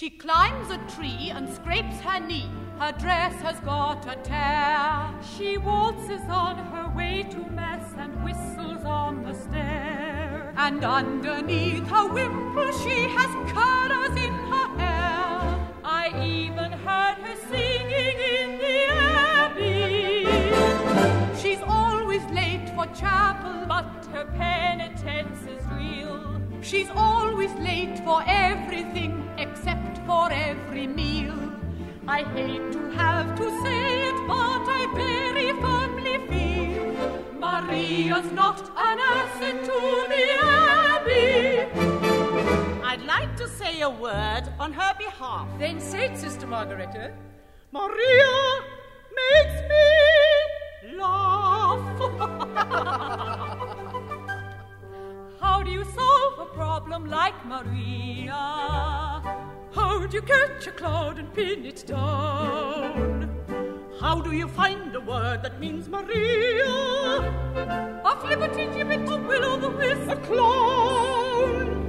She climbs a tree and scrapes her knee. Her dress has got a tear. She waltzes on her way to mass and whistles on the stair. And underneath her wimple she has curlers in her hair. I even heard her singing in the abbey. She's always late for chapel, but her penitence is real. She's always late for everything except for every meal. I hate to have to say it, but I very firmly feel Maria's not an asset to the Abbey. I'd like to say a word on her behalf. Then say it, Sister Margaretta. Maria makes me laugh. How do you solve a problem like Maria? Do you catch a cloud and pin it down? How do you find a word that means Maria? A flibbertigibbet, a will o' the wisp, a clown.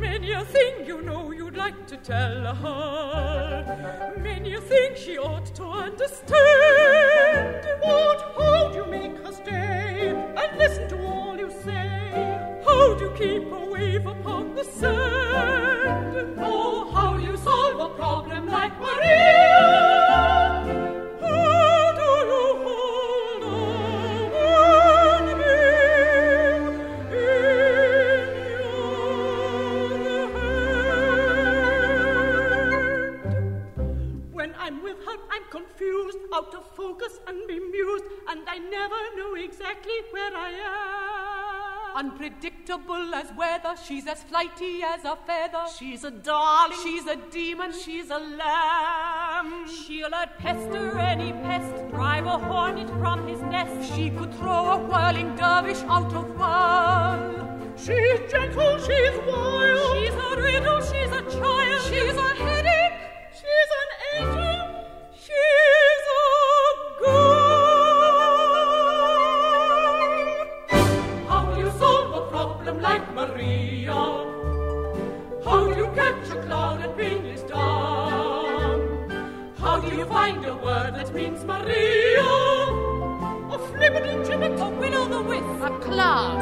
Many a thing you know you'd like to tell her. Many a thing she ought to understand. But how do you make her stay and listen to all you say? How do you keep a wave upon the sand? Oh, confused, out of focus and bemused, and I never know exactly where I am. Unpredictable as weather, she's as flighty as a feather. She's a darling, she's a demon, she's a lamb. She'll pester any pest, drive a hornet from his nest. She could throw a whirling dervish out of whirl. She's gentle, she's wild. She's a riddle, she's a child. you find a word that means Maria? A flibbertigibbet, a will-o'-the-wisp, a cloud.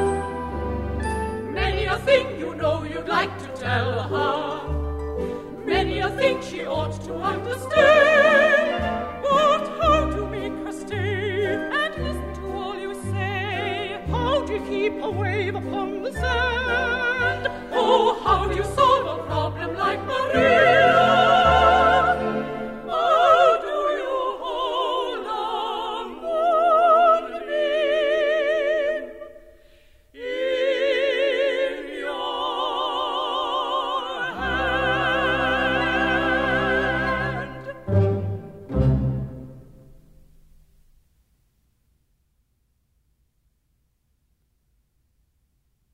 Many a thing you know you'd like to tell her. Many a thing she ought to understand. But how to make her stay and listen to all you say? How do you keep a wave upon the sand? Oh, how do you solve a problem like Maria?